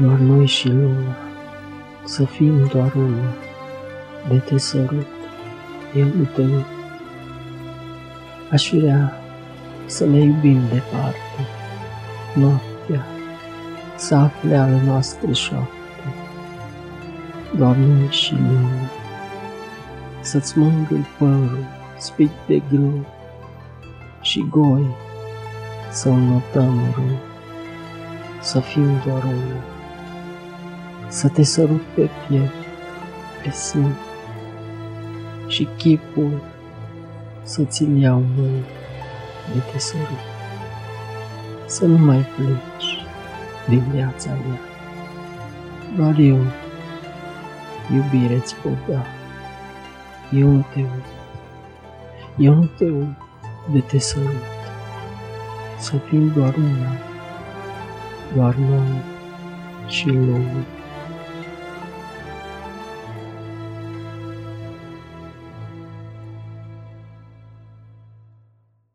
doar noi și lumea, să fim doar una, de te sărut, eu nu te uit. Aș vrea să ne iubim departe, noaptea, să afle ale noastre șoapte, doar noi și lumea, să-ți mângâi părul, spic de grâu și goi, să înnotăm râu, să fim doar unul, să te sărut pe piept, pe sân și chipul să ți-l iau noi de te sărut. Să nu mai pleci din viața mea, doar eu, iubire-ți pot da. Eu nu te uit, eu nu te uit de te sărut, să fim doar una, doar noi și lumea.